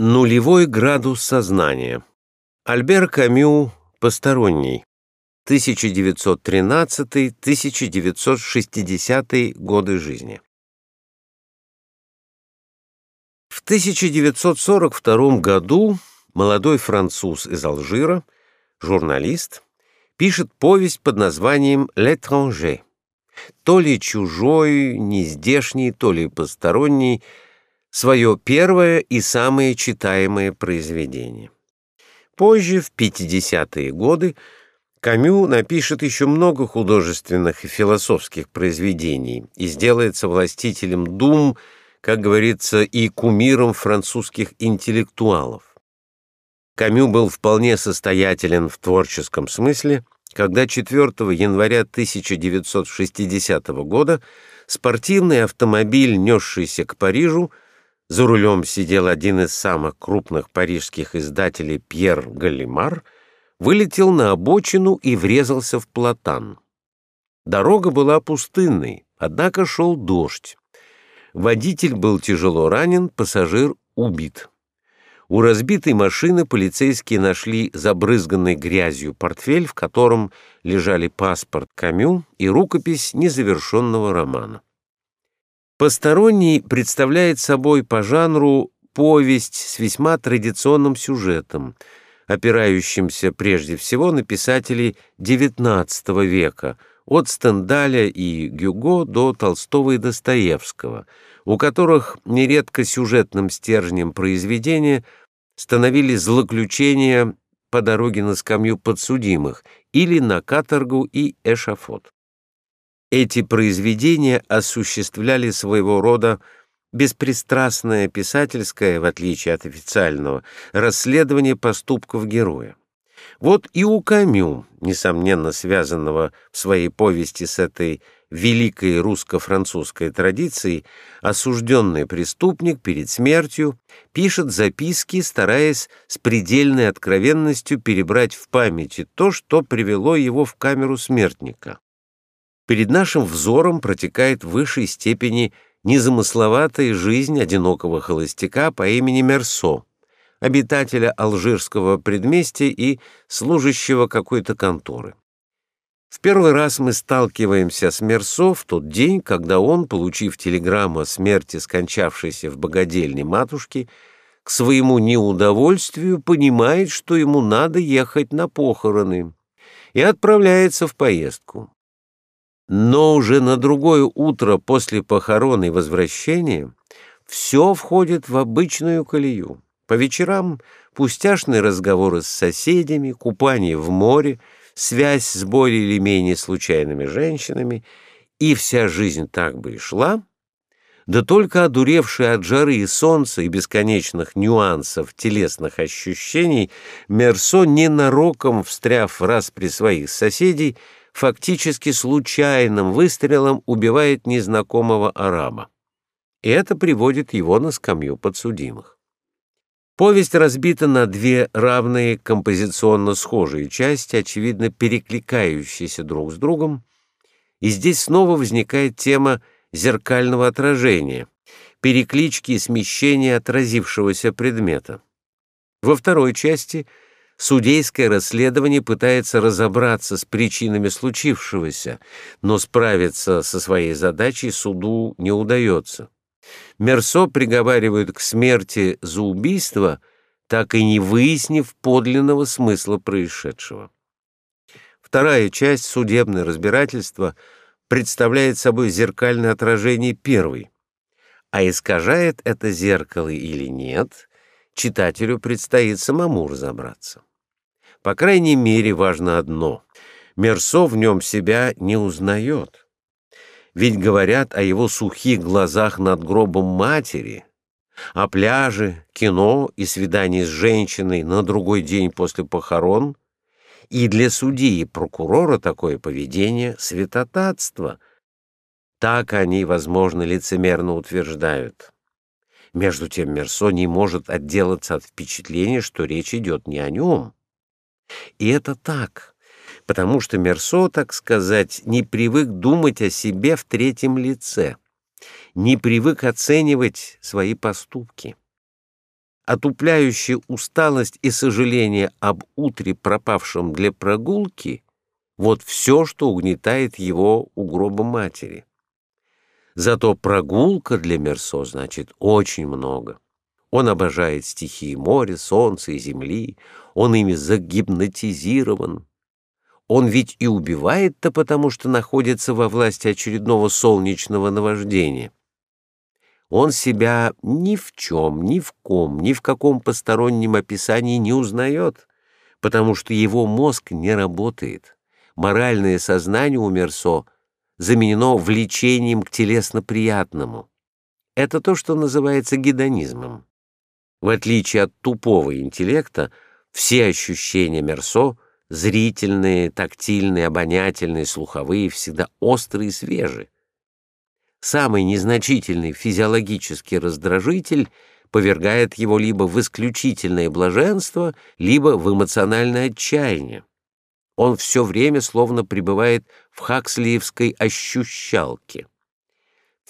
Нулевой градус сознания. Альбер Камю «Посторонний». 1913-1960 годы жизни. В 1942 году молодой француз из Алжира, журналист, пишет повесть под названием «L'étranger». То ли чужой, нездешний, то ли посторонний – свое первое и самое читаемое произведение. Позже, в 50-е годы, Камю напишет еще много художественных и философских произведений и сделается властителем дум, как говорится, и кумиром французских интеллектуалов. Камю был вполне состоятелен в творческом смысле, когда 4 января 1960 года спортивный автомобиль, несшийся к Парижу, за рулем сидел один из самых крупных парижских издателей Пьер Галимар, вылетел на обочину и врезался в платан. Дорога была пустынной, однако шел дождь. Водитель был тяжело ранен, пассажир убит. У разбитой машины полицейские нашли забрызганный грязью портфель, в котором лежали паспорт Камю и рукопись незавершенного романа. Посторонний представляет собой по жанру повесть с весьма традиционным сюжетом, опирающимся прежде всего на писателей XIX века, от Стендаля и Гюго до Толстого и Достоевского, у которых нередко сюжетным стержнем произведения становились злоключения по дороге на скамью подсудимых или на каторгу и эшафот. Эти произведения осуществляли своего рода беспристрастное писательское, в отличие от официального, расследование поступков героя. Вот и у Камю, несомненно связанного в своей повести с этой великой русско-французской традицией, осужденный преступник перед смертью пишет записки, стараясь с предельной откровенностью перебрать в памяти то, что привело его в камеру смертника перед нашим взором протекает в высшей степени незамысловатая жизнь одинокого холостяка по имени Мерсо, обитателя алжирского предместья и служащего какой-то конторы. В первый раз мы сталкиваемся с Мерсо в тот день, когда он, получив телеграмму о смерти скончавшейся в богадельне матушки, к своему неудовольствию понимает, что ему надо ехать на похороны, и отправляется в поездку. Но уже на другое утро после похорон и возвращения все входит в обычную колею. По вечерам пустяшные разговоры с соседями, купание в море, связь с более или менее случайными женщинами, и вся жизнь так бы и шла, да только одуревший от жары и солнца и бесконечных нюансов телесных ощущений, Мерсо ненароком, встряв раз при своих соседей, фактически случайным выстрелом убивает незнакомого араба. И это приводит его на скамью подсудимых. Повесть разбита на две равные композиционно схожие части, очевидно перекликающиеся друг с другом, и здесь снова возникает тема зеркального отражения, переклички и смещения отразившегося предмета. Во второй части — Судейское расследование пытается разобраться с причинами случившегося, но справиться со своей задачей суду не удается. Мерсо приговаривают к смерти за убийство, так и не выяснив подлинного смысла происшедшего. Вторая часть судебное разбирательство представляет собой зеркальное отражение первой, а искажает это зеркало или нет, читателю предстоит самому разобраться. По крайней мере, важно одно — Мерсо в нем себя не узнает. Ведь говорят о его сухих глазах над гробом матери, о пляже, кино и свидании с женщиной на другой день после похорон, и для судьи и прокурора такое поведение — святотатство. Так они, возможно, лицемерно утверждают. Между тем Мерсо не может отделаться от впечатления, что речь идет не о нем, и это так, потому что Мерсо, так сказать, не привык думать о себе в третьем лице, не привык оценивать свои поступки. отупляющая усталость и сожаление об утре, пропавшем для прогулки, вот все, что угнетает его у гроба матери. Зато прогулка для Мерсо значит очень много. Он обожает стихии моря, солнца и земли, он ими загипнотизирован. Он ведь и убивает-то потому, что находится во власти очередного солнечного наваждения. Он себя ни в чем, ни в ком, ни в каком постороннем описании не узнает, потому что его мозг не работает. Моральное сознание у Мерсо заменено влечением к телесно-приятному. Это то, что называется гедонизмом. В отличие от тупого интеллекта, все ощущения Мерсо — зрительные, тактильные, обонятельные, слуховые — всегда острые и свежие. Самый незначительный физиологический раздражитель повергает его либо в исключительное блаженство, либо в эмоциональное отчаяние. Он все время словно пребывает в хакслиевской ощущалке.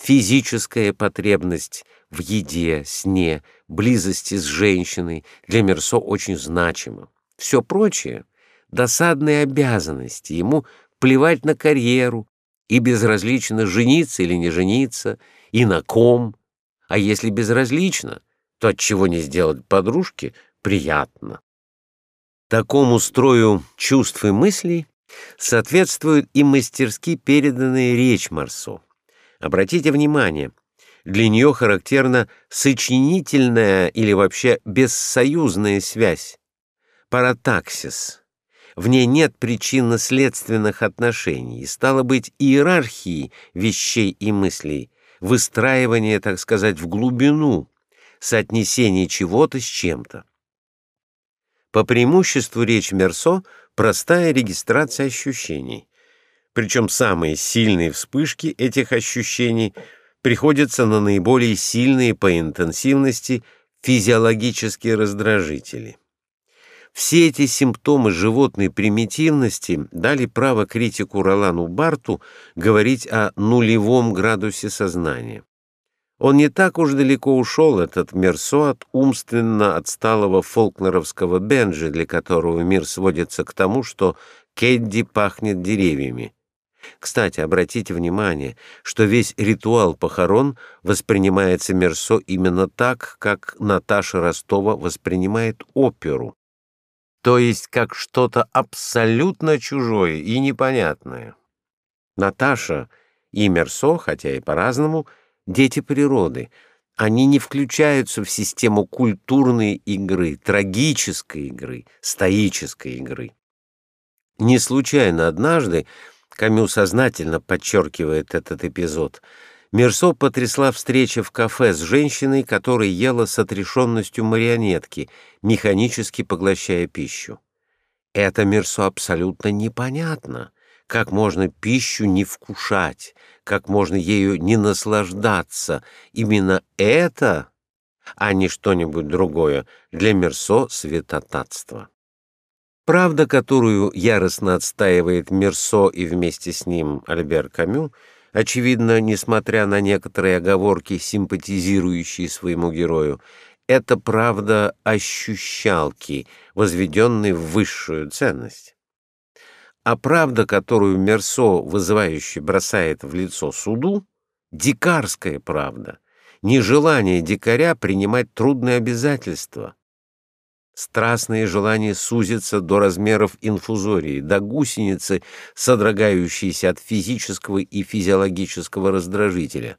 Физическая потребность в еде, сне, близости с женщиной для Мерсо очень значима. Все прочее — досадные обязанности, ему плевать на карьеру, и безразлично, жениться или не жениться, и на ком. А если безразлично, то от чего не сделать подружке приятно. Такому строю чувств и мыслей соответствует и мастерски переданная речь Марсо. Обратите внимание, для нее характерна сочинительная или вообще бессоюзная связь, паратаксис. В ней нет причинно-следственных отношений, стало быть, иерархии вещей и мыслей, выстраивание, так сказать, в глубину, соотнесение чего-то с чем-то. По преимуществу речь Мерсо — простая регистрация ощущений. Причем самые сильные вспышки этих ощущений приходятся на наиболее сильные по интенсивности физиологические раздражители. Все эти симптомы животной примитивности дали право критику Ролану Барту говорить о нулевом градусе сознания. Он не так уж далеко ушел, этот Мерсо, от умственно отсталого фолкнеровского Бенджи, для которого мир сводится к тому, что Кедди пахнет деревьями. Кстати, обратите внимание, что весь ритуал похорон воспринимается Мерсо именно так, как Наташа Ростова воспринимает оперу, то есть как что-то абсолютно чужое и непонятное. Наташа и Мерсо, хотя и по-разному, — дети природы. Они не включаются в систему культурной игры, трагической игры, стоической игры. Не случайно однажды, Камю сознательно подчеркивает этот эпизод, Мерсо потрясла встреча в кафе с женщиной, которая ела с отрешенностью марионетки, механически поглощая пищу. Это Мерсо абсолютно непонятно. Как можно пищу не вкушать, как можно ею не наслаждаться. Именно это, а не что-нибудь другое, для Мерсо святотатство. Правда, которую яростно отстаивает Мерсо и вместе с ним Альбер Камю, очевидно, несмотря на некоторые оговорки, симпатизирующие своему герою, это правда ощущалки, возведенной в высшую ценность а правда, которую Мерсо вызывающе бросает в лицо суду, дикарская правда, нежелание дикаря принимать трудные обязательства. Страстное желание сузиться до размеров инфузории, до гусеницы, содрогающейся от физического и физиологического раздражителя.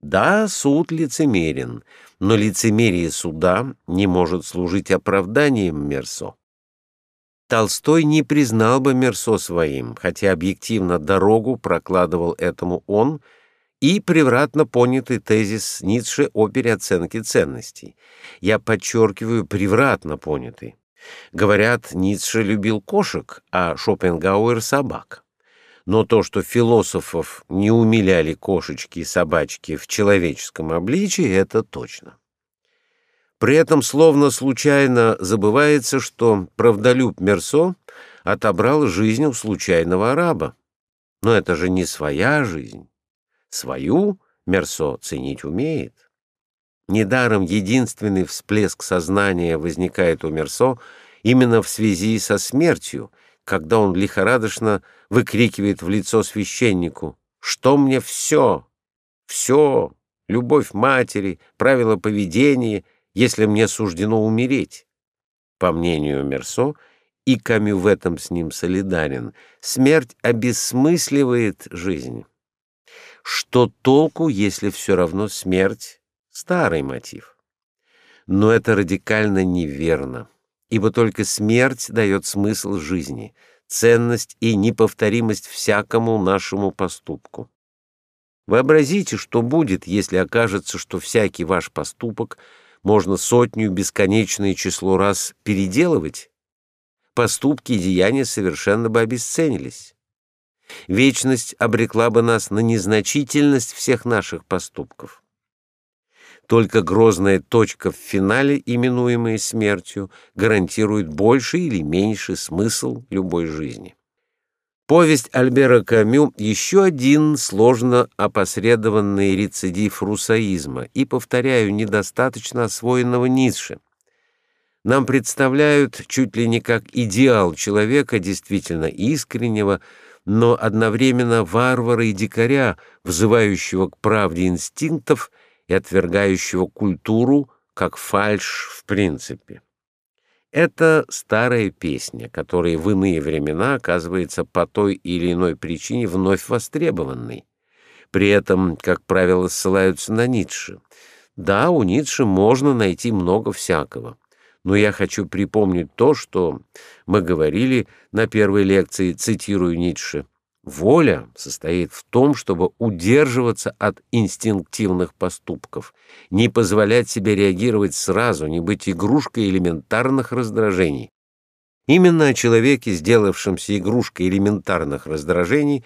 Да, суд лицемерен, но лицемерие суда не может служить оправданием Мерсо. Толстой не признал бы Мерсо своим, хотя объективно дорогу прокладывал этому он и превратно понятый тезис Ницше о переоценке ценностей. Я подчеркиваю, превратно понятый. Говорят, Ницше любил кошек, а Шопенгауэр — собак. Но то, что философов не умиляли кошечки и собачки в человеческом обличии, это точно. При этом словно случайно забывается, что правдолюб Мерсо отобрал жизнь у случайного араба. Но это же не своя жизнь. Свою Мерсо ценить умеет. Недаром единственный всплеск сознания возникает у Мерсо именно в связи со смертью, когда он лихорадочно выкрикивает в лицо священнику «Что мне все? Все! Любовь матери, правила поведения, если мне суждено умереть!» По мнению Мерсо, и Камю в этом с ним солидарен, смерть обесмысливает жизнь. Что толку, если все равно смерть — старый мотив? Но это радикально неверно, ибо только смерть дает смысл жизни, ценность и неповторимость всякому нашему поступку. Вообразите, что будет, если окажется, что всякий ваш поступок можно сотню бесконечное число раз переделывать. Поступки и деяния совершенно бы обесценились. Вечность обрекла бы нас на незначительность всех наших поступков. Только грозная точка в финале, именуемая смертью, гарантирует больший или меньший смысл любой жизни. Повесть Альбера Камю — еще один сложно опосредованный рецидив русаизма и, повторяю, недостаточно освоенного Ницше. Нам представляют чуть ли не как идеал человека, действительно искреннего, но одновременно варвара и дикаря, взывающего к правде инстинктов и отвергающего культуру как фальшь в принципе. Это старая песня, которая в иные времена оказывается по той или иной причине вновь востребованной. При этом, как правило, ссылаются на Ницше. Да, у Ницше можно найти много всякого но я хочу припомнить то, что мы говорили на первой лекции, цитирую Ницше. Воля состоит в том, чтобы удерживаться от инстинктивных поступков, не позволять себе реагировать сразу, не быть игрушкой элементарных раздражений. Именно о человеке, сделавшемся игрушкой элементарных раздражений,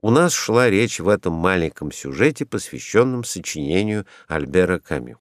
у нас шла речь в этом маленьком сюжете, посвященном сочинению Альбера Камю.